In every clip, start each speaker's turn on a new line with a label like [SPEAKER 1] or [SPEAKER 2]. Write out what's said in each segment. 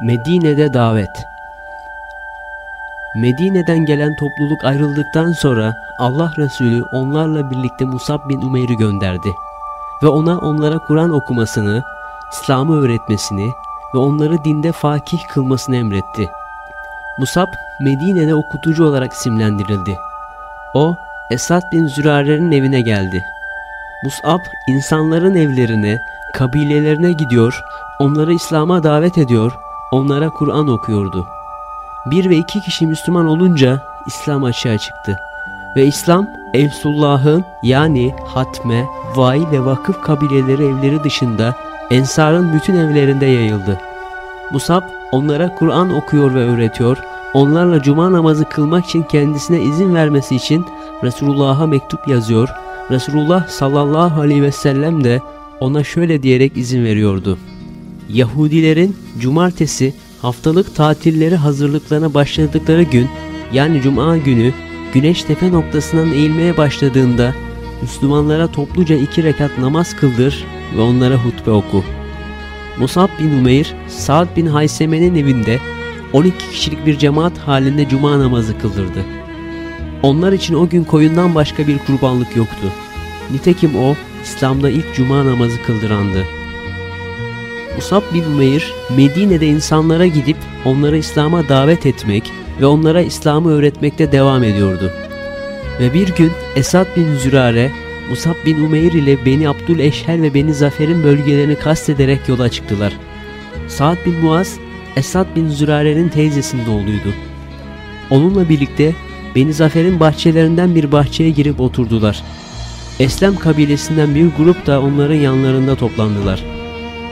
[SPEAKER 1] Medine'de davet Medine'den gelen topluluk ayrıldıktan sonra Allah Resulü onlarla birlikte Musab bin Umeyr'i gönderdi ve ona onlara Kur'an okumasını, İslam'ı öğretmesini ve onları dinde fakih kılmasını emretti. Musab Medine'de okutucu olarak isimlendirildi. O Esad bin Zürare'nin evine geldi. Mus'ab insanların evlerine, kabilelerine gidiyor, onları İslam'a davet ediyor, onlara Kur'an okuyordu. Bir ve iki kişi Müslüman olunca İslam açığa çıktı. Ve İslam Evsullah'ın yani Hatme, Vai ve Vakıf kabileleri evleri dışında Ensar'ın bütün evlerinde yayıldı. Musab onlara Kur'an okuyor ve öğretiyor, onlarla cuma namazı kılmak için kendisine izin vermesi için Resulullah'a mektup yazıyor, Resulullah sallallahu aleyhi ve sellem de ona şöyle diyerek izin veriyordu. Yahudilerin cumartesi haftalık tatilleri hazırlıklarına başladıkları gün yani cuma günü güneş tepe noktasından eğilmeye başladığında Müslümanlara topluca iki rekat namaz kıldır ve onlara hutbe oku. Musab bin Umeyr, Sa'd bin Hayseme'nin evinde 12 kişilik bir cemaat halinde cuma namazı kıldırdı. Onlar için o gün koyundan başka bir kurbanlık yoktu. Nitekim o, İslam'da ilk cuma namazı kıldırandı. Musab bin Umeyr, Medine'de insanlara gidip onları İslam'a davet etmek ve onlara İslam'ı öğretmekte devam ediyordu. Ve bir gün Esad bin Zürare, Musab bin Umeyr ile Beni Abdül Eşhel ve Beni Zafer'in bölgelerini kastederek yola çıktılar. Sa'd bin Muaz, Esad bin Zürare'nin teyzesinin oğluydu. Onunla birlikte Beni Zafer'in bahçelerinden bir bahçeye girip oturdular. Eslem kabilesinden bir grup da onların yanlarında toplandılar.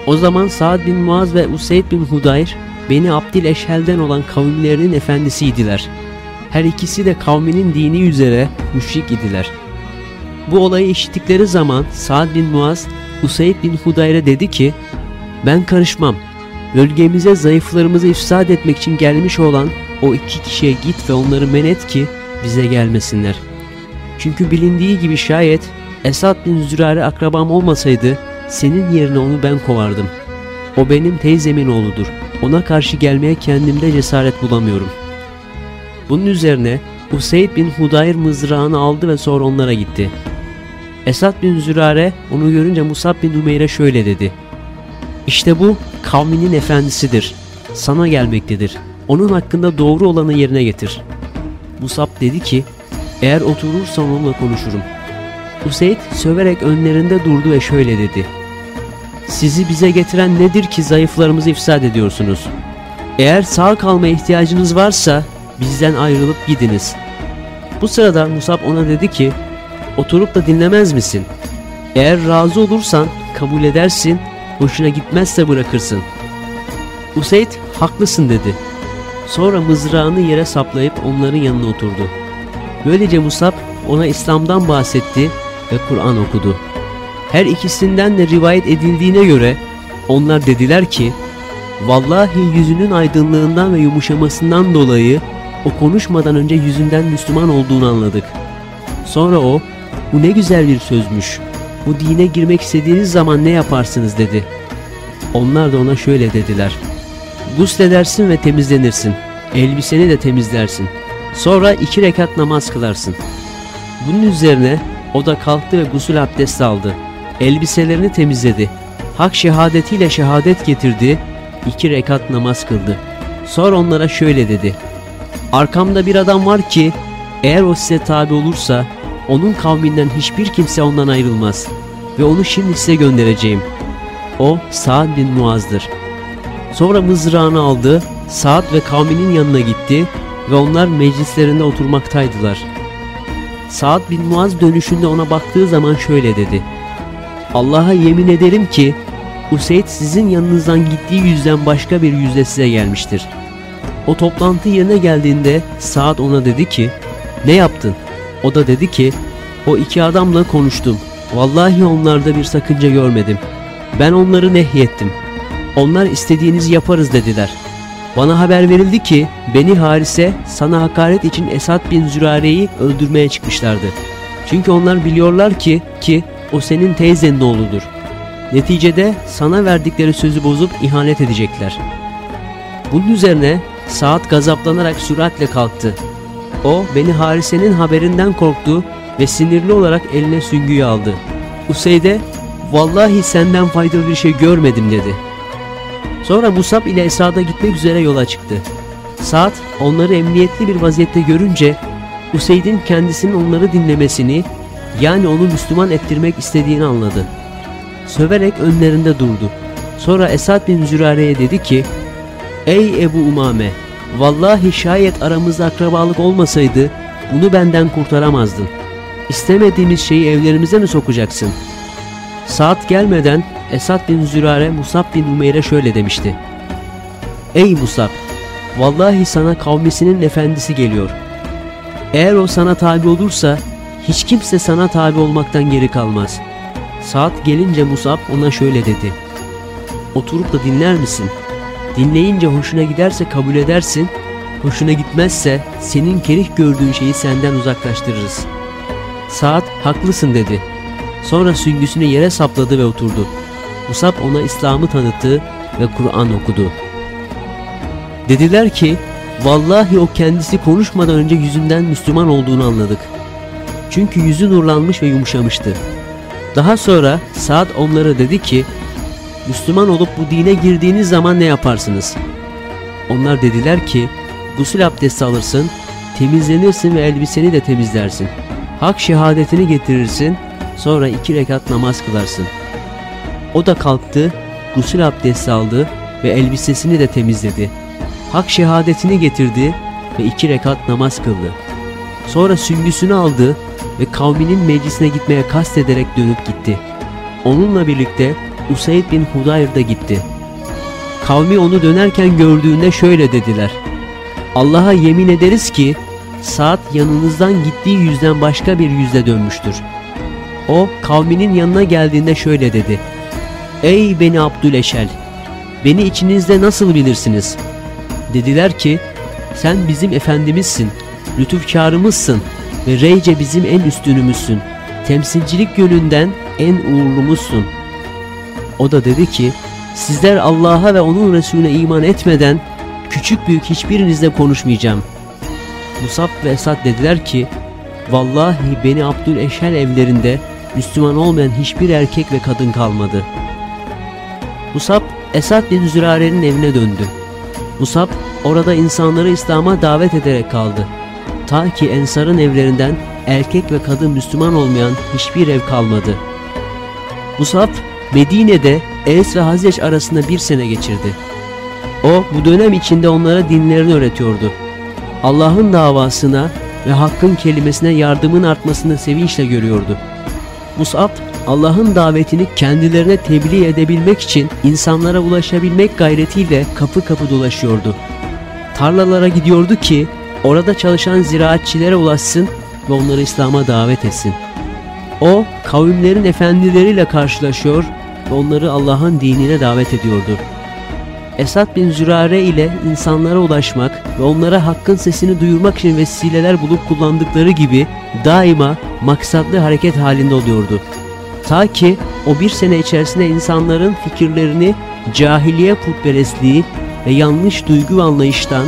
[SPEAKER 1] O zaman Sa'd bin Muaz ve Useyd bin Hudayr Beni Abdil Eşhel'den olan kavimlerinin efendisiydiler. Her ikisi de kavminin dini üzere müşrik idiler. Bu olayı işittikleri zaman Sa'd bin Muaz Useyd bin Hudayr'e dedi ki ben karışmam. Bölgemize zayıflarımızı ifsad etmek için gelmiş olan o iki kişiye git ve onları men et ki bize gelmesinler. Çünkü bilindiği gibi şayet Esad bin Zürare akrabam olmasaydı senin yerine onu ben kovardım. O benim teyzemin oğludur. Ona karşı gelmeye kendimde cesaret bulamıyorum. Bunun üzerine Useyd bin Hudayr mızrağını aldı ve sonra onlara gitti. Esad bin Zürare onu görünce Musab bin Umeyr'e şöyle dedi. İşte bu kavminin efendisidir. Sana gelmektedir. Onun hakkında doğru olanı yerine getir. Musab dedi ki, eğer oturursan onunla konuşurum. Useyd söverek önlerinde durdu ve şöyle dedi. Sizi bize getiren nedir ki zayıflarımızı ifsad ediyorsunuz? Eğer sağ kalmaya ihtiyacınız varsa bizden ayrılıp gidiniz. Bu sırada Musab ona dedi ki, oturup da dinlemez misin? Eğer razı olursan kabul edersin, hoşuna gitmezse bırakırsın. Useyd haklısın dedi. Sonra mızrağını yere saplayıp onların yanına oturdu. Böylece Musab ona İslam'dan bahsetti ve Kur'an okudu. Her ikisinden de rivayet edildiğine göre onlar dediler ki Vallahi yüzünün aydınlığından ve yumuşamasından dolayı o konuşmadan önce yüzünden Müslüman olduğunu anladık. Sonra o bu ne güzel bir sözmüş. Bu dine girmek istediğiniz zaman ne yaparsınız dedi. Onlar da ona şöyle dediler. Gusledersin ve temizlenirsin. Elbiseni de temizlersin. Sonra iki rekat namaz kılarsın. Bunun üzerine o da kalktı ve gusül abdesti aldı. Elbiselerini temizledi. Hak şehadetiyle şehadet getirdi. iki rekat namaz kıldı. Sonra onlara şöyle dedi. Arkamda bir adam var ki eğer o size tabi olursa onun kavminden hiçbir kimse ondan ayrılmaz. Ve onu şimdi size göndereceğim. O Sa'd bin Muaz'dır. Sonra mızrağını aldı, Sa'd ve kavminin yanına gitti ve onlar meclislerinde oturmaktaydılar. Sa'd bin Muaz dönüşünde ona baktığı zaman şöyle dedi. Allah'a yemin ederim ki Useyd sizin yanınızdan gittiği yüzden başka bir yüzle size gelmiştir. O toplantı yerine geldiğinde Saad ona dedi ki ne yaptın? O da dedi ki o iki adamla konuştum. Vallahi onlarda bir sakınca görmedim. Ben onları nehyettim. Onlar istediğinizi yaparız dediler. Bana haber verildi ki Beni Harise sana hakaret için Esad bin Zürare'yi öldürmeye çıkmışlardı. Çünkü onlar biliyorlar ki ki o senin teyzenin oğludur. Neticede sana verdikleri sözü bozup ihanet edecekler. Bunun üzerine Saat gazaplanarak süratle kalktı. O beni Harise'nin haberinden korktu ve sinirli olarak eline süngüyü aldı. Useyde vallahi senden faydalı bir şey görmedim dedi. Sonra Musab ile Esad'a gitmek üzere yola çıktı. Saat onları emniyetli bir vaziyette görünce Useyd'in kendisinin onları dinlemesini yani onu Müslüman ettirmek istediğini anladı. Söverek önlerinde durdu. Sonra Esad bin Zürare'ye dedi ki Ey Ebu Umame! Vallahi şayet aramızda akrabalık olmasaydı bunu benden kurtaramazdın. İstemediğimiz şeyi evlerimize mi sokacaksın? Saat gelmeden Esad bin Zürare Musab bin Umeyr'e şöyle demişti. Ey Musab! Vallahi sana kavmisinin efendisi geliyor. Eğer o sana tabi olursa hiç kimse sana tabi olmaktan geri kalmaz. Saat gelince Musab ona şöyle dedi. Oturup da dinler misin? Dinleyince hoşuna giderse kabul edersin, hoşuna gitmezse senin kerih gördüğün şeyi senden uzaklaştırırız. Saat haklısın dedi. Sonra süngüsünü yere sapladı ve oturdu. Musab ona İslam'ı tanıttı ve Kur'an okudu. Dediler ki, vallahi o kendisi konuşmadan önce yüzünden Müslüman olduğunu anladık. Çünkü yüzü nurlanmış ve yumuşamıştı. Daha sonra Saad onlara dedi ki, Müslüman olup bu dine girdiğiniz zaman ne yaparsınız? Onlar dediler ki, gusül abdesti alırsın, temizlenirsin ve elbiseni de temizlersin. Hak şehadetini getirirsin, sonra iki rekat namaz kılarsın. O da kalktı, gusül abdesti aldı ve elbisesini de temizledi. Hak şehadetini getirdi ve iki rekat namaz kıldı. Sonra süngüsünü aldı ve kavminin meclisine gitmeye kastederek dönüp gitti. Onunla birlikte Usaid bin Hudayr da gitti. Kavmi onu dönerken gördüğünde şöyle dediler. Allah'a yemin ederiz ki saat yanınızdan gittiği yüzden başka bir yüzle dönmüştür. O kavminin yanına geldiğinde şöyle dedi. Ey beni Abdüleşel! Beni içinizde nasıl bilirsiniz? Dediler ki sen bizim efendimizsin, lütufkarımızsın ve reyce bizim en üstünümüzsün. Temsilcilik yönünden en uğurlumuzsun. O da dedi ki sizler Allah'a ve onun Resulüne iman etmeden küçük büyük hiçbirinizle konuşmayacağım. Musab ve Esad dediler ki vallahi beni Abdül Eşel evlerinde Müslüman olmayan hiçbir erkek ve kadın kalmadı. Musab Esad bin Zürare'nin evine döndü. Musab orada insanları İslam'a davet ederek kaldı. Ta ki Ensar'ın evlerinden erkek ve kadın Müslüman olmayan hiçbir ev kalmadı. Musab Medine'de Es ve Hazreç arasında bir sene geçirdi. O bu dönem içinde onlara dinlerini öğretiyordu. Allah'ın davasına ve hakkın kelimesine yardımın artmasını sevinçle görüyordu. Mus'ab Allah'ın davetini kendilerine tebliğ edebilmek için insanlara ulaşabilmek gayretiyle kapı kapı dolaşıyordu. Tarlalara gidiyordu ki orada çalışan ziraatçilere ulaşsın ve onları İslam'a davet etsin. O kavimlerin efendileriyle karşılaşıyor ve onları Allah'ın dinine davet ediyordu. Esad bin Zürare ile insanlara ulaşmak ve onlara hakkın sesini duyurmak için vesileler bulup kullandıkları gibi daima maksatlı hareket halinde oluyordu. Ta ki o bir sene içerisinde insanların fikirlerini cahiliye putperestliği ve yanlış duygu anlayıştan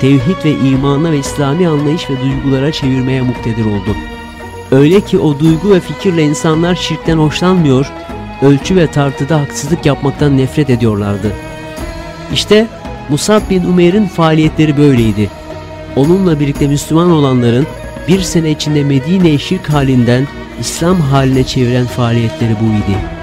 [SPEAKER 1] tevhid ve imana ve İslami anlayış ve duygulara çevirmeye muktedir oldu. Öyle ki o duygu ve fikirle insanlar şirkten hoşlanmıyor, ölçü ve tartıda haksızlık yapmaktan nefret ediyorlardı. İşte Musab bin Umeyr'in faaliyetleri böyleydi. Onunla birlikte Müslüman olanların bir sene içinde Medine-i şirk halinden İslam haline çeviren faaliyetleri bu idi.